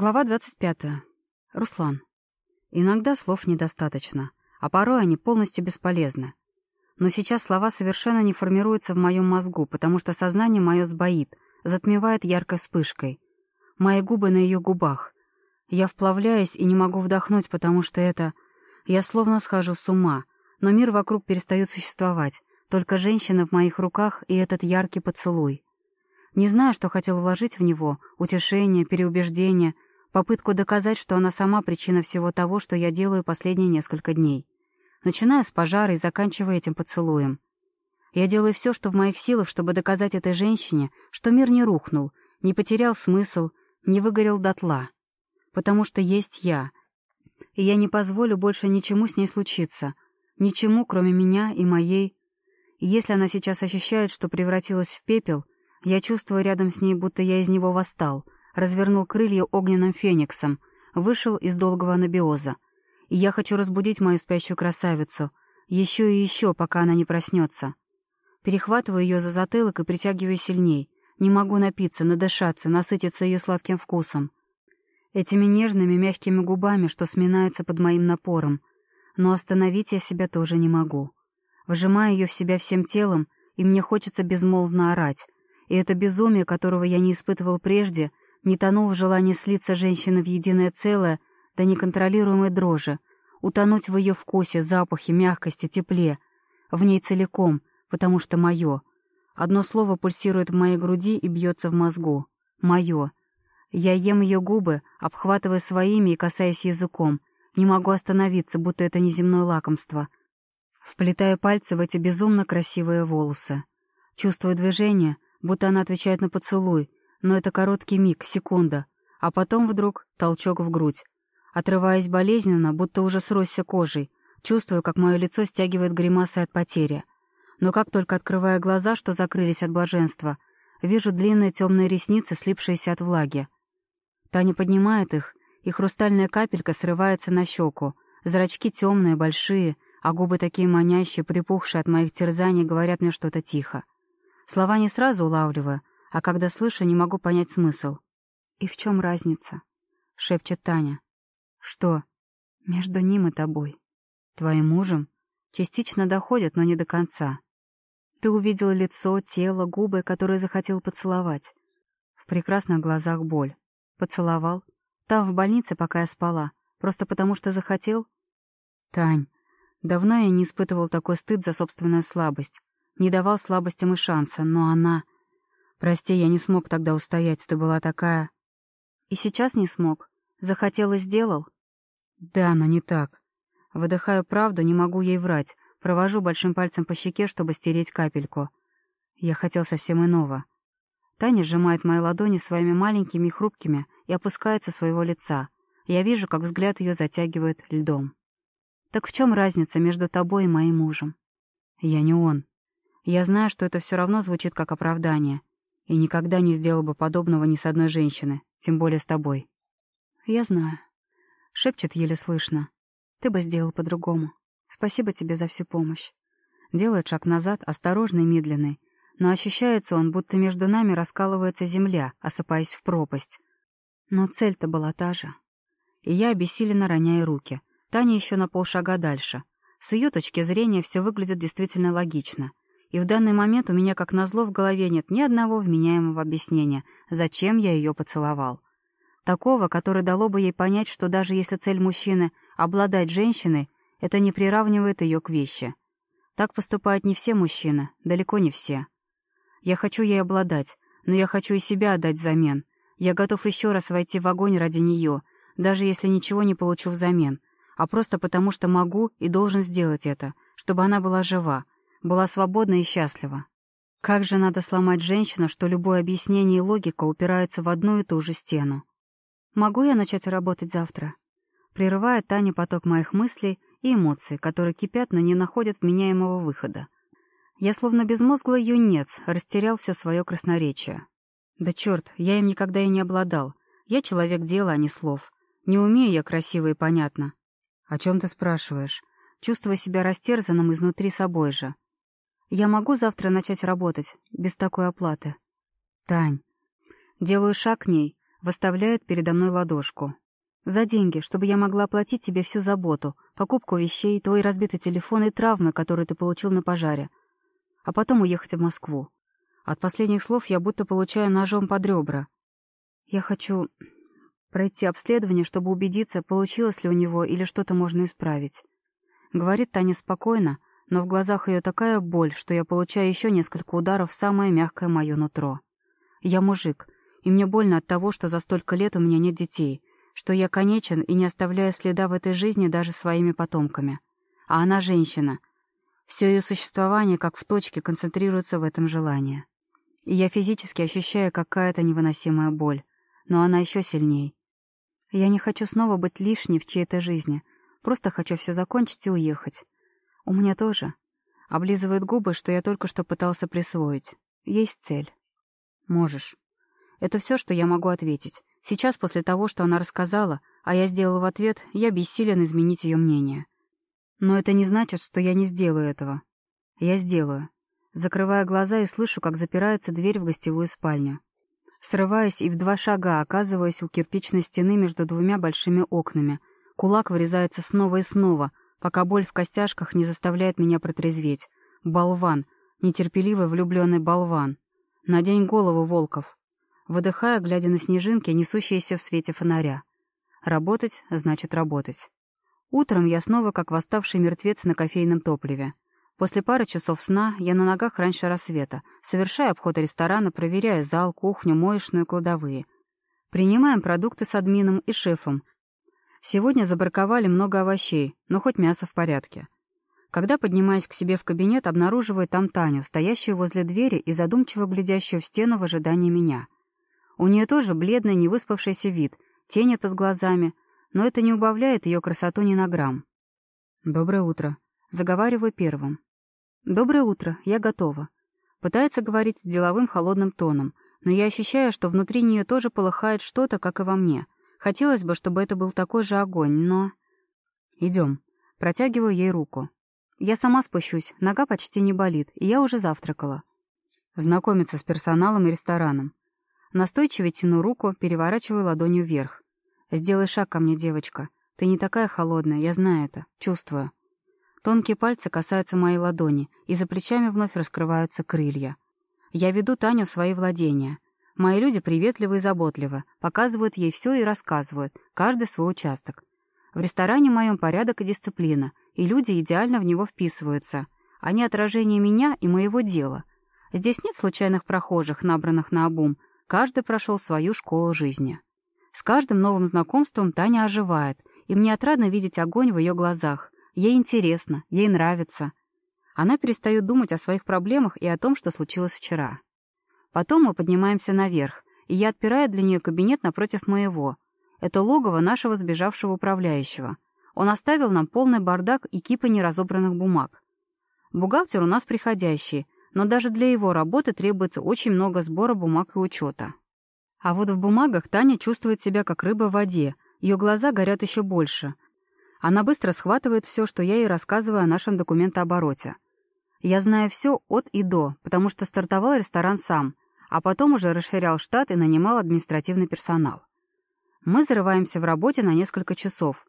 Глава 25. Руслан. Иногда слов недостаточно, а порой они полностью бесполезны. Но сейчас слова совершенно не формируются в моем мозгу, потому что сознание мое сбоит, затмевает яркой вспышкой. Мои губы на ее губах. Я вплавляюсь и не могу вдохнуть, потому что это... Я словно схожу с ума, но мир вокруг перестает существовать. Только женщина в моих руках и этот яркий поцелуй. Не знаю, что хотел вложить в него — утешение, переубеждение, попытку доказать, что она сама причина всего того, что я делаю последние несколько дней. Начиная с пожара и заканчивая этим поцелуем. Я делаю все, что в моих силах, чтобы доказать этой женщине, что мир не рухнул, не потерял смысл, не выгорел дотла. Потому что есть я. И я не позволю больше ничему с ней случиться. Ничему, кроме меня и моей. И если она сейчас ощущает, что превратилась в пепел — я чувствую рядом с ней, будто я из него восстал, развернул крылья огненным фениксом, вышел из долгого анабиоза. Я хочу разбудить мою спящую красавицу, еще и еще, пока она не проснется. Перехватываю ее за затылок и притягиваю сильней. Не могу напиться, надышаться, насытиться ее сладким вкусом. Этими нежными, мягкими губами, что сминаются под моим напором. Но остановить я себя тоже не могу. Вжимаю ее в себя всем телом, и мне хочется безмолвно орать — и это безумие, которого я не испытывал прежде, не тонул в желании слиться женщины в единое целое до неконтролируемой дрожи, утонуть в ее вкусе, запахе, мягкости, тепле, в ней целиком, потому что мое. Одно слово пульсирует в моей груди и бьется в мозгу. Мое. Я ем ее губы, обхватывая своими и касаясь языком. Не могу остановиться, будто это неземное лакомство. Вплетаю пальцы в эти безумно красивые волосы. Чувствую движение — будто она отвечает на поцелуй, но это короткий миг, секунда, а потом вдруг толчок в грудь. Отрываясь болезненно, будто уже сросся кожей, чувствую, как мое лицо стягивает гримасы от потери. Но как только открываю глаза, что закрылись от блаженства, вижу длинные темные ресницы, слипшиеся от влаги. Таня поднимает их, и хрустальная капелька срывается на щеку. Зрачки темные, большие, а губы такие манящие, припухшие от моих терзаний, говорят мне что-то тихо. Слова не сразу улавливаю, а когда слышу, не могу понять смысл. «И в чем разница?» — шепчет Таня. «Что?» «Между ним и тобой». «Твоим мужем?» Частично доходят, но не до конца. Ты увидел лицо, тело, губы, которые захотел поцеловать. В прекрасных глазах боль. Поцеловал. Там, в больнице, пока я спала. Просто потому что захотел? Тань, давно я не испытывал такой стыд за собственную слабость не давал слабостям и шанса, но она... Прости, я не смог тогда устоять, ты была такая... И сейчас не смог. Захотел и сделал? Да, но не так. Выдыхаю правду, не могу ей врать. Провожу большим пальцем по щеке, чтобы стереть капельку. Я хотел совсем иного. Таня сжимает мои ладони своими маленькими и хрупкими и опускается своего лица. Я вижу, как взгляд ее затягивает льдом. Так в чем разница между тобой и моим мужем? Я не он. Я знаю, что это все равно звучит как оправдание, и никогда не сделал бы подобного ни с одной женщины, тем более с тобой. Я знаю. Шепчет еле слышно. Ты бы сделал по-другому. Спасибо тебе за всю помощь. Делает шаг назад, осторожный медленный, но ощущается он, будто между нами раскалывается земля, осыпаясь в пропасть. Но цель-то была та же. И я обессиленно роняю руки. Таня еще на полшага дальше. С ее точки зрения все выглядит действительно логично — и в данный момент у меня, как назло, в голове нет ни одного вменяемого объяснения, зачем я ее поцеловал. Такого, которое дало бы ей понять, что даже если цель мужчины — обладать женщиной, это не приравнивает ее к вещи. Так поступают не все мужчины, далеко не все. Я хочу ей обладать, но я хочу и себя отдать взамен. Я готов еще раз войти в огонь ради нее, даже если ничего не получу взамен, а просто потому, что могу и должен сделать это, чтобы она была жива, была свободна и счастлива. Как же надо сломать женщину, что любое объяснение и логика упираются в одну и ту же стену? Могу я начать работать завтра? Прерывает Таня поток моих мыслей и эмоций, которые кипят, но не находят вменяемого выхода. Я словно безмозглый юнец, растерял все свое красноречие. Да черт, я им никогда и не обладал. Я человек дела, а не слов. Не умею я красиво и понятно. О чем ты спрашиваешь? Чувствуя себя растерзанным изнутри собой же. Я могу завтра начать работать, без такой оплаты? Тань. Делаю шаг к ней, выставляет передо мной ладошку. «За деньги, чтобы я могла оплатить тебе всю заботу, покупку вещей, твой разбитый телефон и травмы, которые ты получил на пожаре. А потом уехать в Москву. От последних слов я будто получаю ножом под ребра. Я хочу пройти обследование, чтобы убедиться, получилось ли у него или что-то можно исправить. Говорит Таня спокойно, но в глазах ее такая боль, что я получаю еще несколько ударов в самое мягкое мое нутро. Я мужик, и мне больно от того, что за столько лет у меня нет детей, что я конечен и не оставляю следа в этой жизни даже своими потомками. А она женщина. Все ее существование, как в точке, концентрируется в этом желании. И я физически ощущаю какая-то невыносимая боль, но она еще сильней. Я не хочу снова быть лишней в чьей-то жизни, просто хочу все закончить и уехать. У меня тоже. Облизывает губы, что я только что пытался присвоить. Есть цель. Можешь. Это все, что я могу ответить. Сейчас, после того, что она рассказала, а я сделал в ответ, я бессилен изменить ее мнение. Но это не значит, что я не сделаю этого. Я сделаю. Закрывая глаза и слышу, как запирается дверь в гостевую спальню. Срываясь и в два шага оказываясь у кирпичной стены между двумя большими окнами. Кулак вырезается снова и снова, пока боль в костяшках не заставляет меня протрезветь. Болван. Нетерпеливый влюбленный болван. Надень голову, Волков. Выдыхая, глядя на снежинки, несущиеся в свете фонаря. Работать значит работать. Утром я снова как восставший мертвец на кофейном топливе. После пары часов сна я на ногах раньше рассвета, совершая обход ресторана, проверяя зал, кухню, моечную, кладовые. Принимаем продукты с админом и шефом, Сегодня забраковали много овощей, но хоть мясо в порядке. Когда поднимаюсь к себе в кабинет, обнаруживаю там Таню, стоящую возле двери и задумчиво глядящую в стену в ожидании меня. У нее тоже бледный, невыспавшийся вид, тени под глазами, но это не убавляет ее красоту ни на грамм. «Доброе утро», — заговариваю первым. «Доброе утро, я готова». Пытается говорить с деловым холодным тоном, но я ощущаю, что внутри нее тоже полыхает что-то, как и во мне — Хотелось бы, чтобы это был такой же огонь, но... Идем. Протягиваю ей руку. Я сама спущусь, нога почти не болит, и я уже завтракала. Знакомиться с персоналом и рестораном. Настойчиво тяну руку, переворачиваю ладонью вверх. «Сделай шаг ко мне, девочка. Ты не такая холодная, я знаю это, чувствую». Тонкие пальцы касаются моей ладони, и за плечами вновь раскрываются крылья. Я веду Таню в свои владения — Мои люди приветливы и заботливы, показывают ей все и рассказывают, каждый свой участок. В ресторане моем порядок и дисциплина, и люди идеально в него вписываются. Они отражение меня и моего дела. Здесь нет случайных прохожих, набранных на обум. Каждый прошел свою школу жизни. С каждым новым знакомством Таня оживает, и мне отрадно видеть огонь в ее глазах. Ей интересно, ей нравится. Она перестает думать о своих проблемах и о том, что случилось вчера. Потом мы поднимаемся наверх, и я отпираю для нее кабинет напротив моего. Это логово нашего сбежавшего управляющего. Он оставил нам полный бардак и кипы неразобранных бумаг. Бухгалтер у нас приходящий, но даже для его работы требуется очень много сбора бумаг и учета. А вот в бумагах Таня чувствует себя как рыба в воде, ее глаза горят еще больше. Она быстро схватывает все, что я ей рассказываю о нашем документообороте. Я знаю все от и до, потому что стартовал ресторан сам, а потом уже расширял штат и нанимал административный персонал. Мы зарываемся в работе на несколько часов.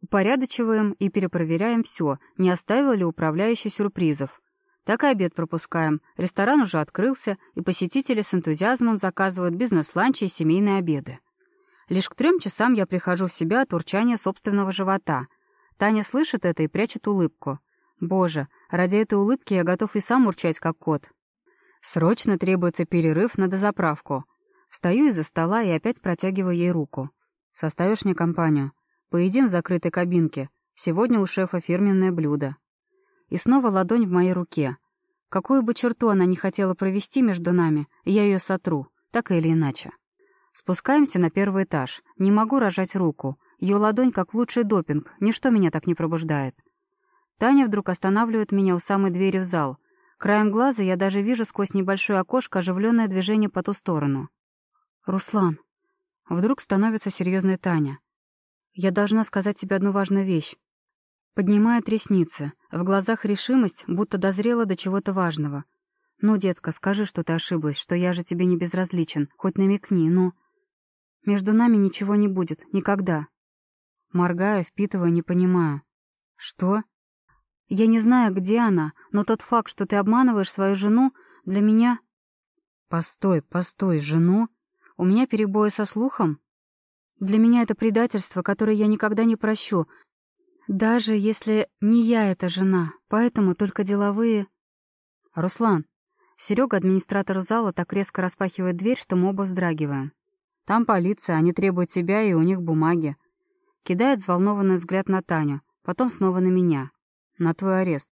Упорядочиваем и перепроверяем все, не оставил ли управляющий сюрпризов. Так и обед пропускаем. Ресторан уже открылся, и посетители с энтузиазмом заказывают бизнес-ланчи и семейные обеды. Лишь к трем часам я прихожу в себя от урчания собственного живота. Таня слышит это и прячет улыбку. Боже, Ради этой улыбки я готов и сам урчать, как кот. Срочно требуется перерыв на дозаправку. Встаю из-за стола и опять протягиваю ей руку. «Составишь мне компанию? Поедим в закрытой кабинке. Сегодня у шефа фирменное блюдо». И снова ладонь в моей руке. Какую бы черту она не хотела провести между нами, я ее сотру, так или иначе. Спускаемся на первый этаж. Не могу рожать руку. Ее ладонь как лучший допинг, ничто меня так не пробуждает. Таня вдруг останавливает меня у самой двери в зал. Краем глаза я даже вижу сквозь небольшое окошко оживленное движение по ту сторону. «Руслан!» Вдруг становится серьезная Таня. «Я должна сказать тебе одну важную вещь». Поднимает ресницы. В глазах решимость, будто дозрела до чего-то важного. «Ну, детка, скажи, что ты ошиблась, что я же тебе не безразличен. Хоть намекни, ну...» Между нами ничего не будет. Никогда. Моргаю, впитывая, не понимаю. Что? Я не знаю, где она, но тот факт, что ты обманываешь свою жену, для меня... Постой, постой, жену? У меня перебои со слухом? Для меня это предательство, которое я никогда не прощу, даже если не я эта жена, поэтому только деловые... Руслан. Серега, администратор зала, так резко распахивает дверь, что мы оба вздрагиваем. Там полиция, они требуют тебя, и у них бумаги. Кидает взволнованный взгляд на Таню, потом снова на меня. На твой арест.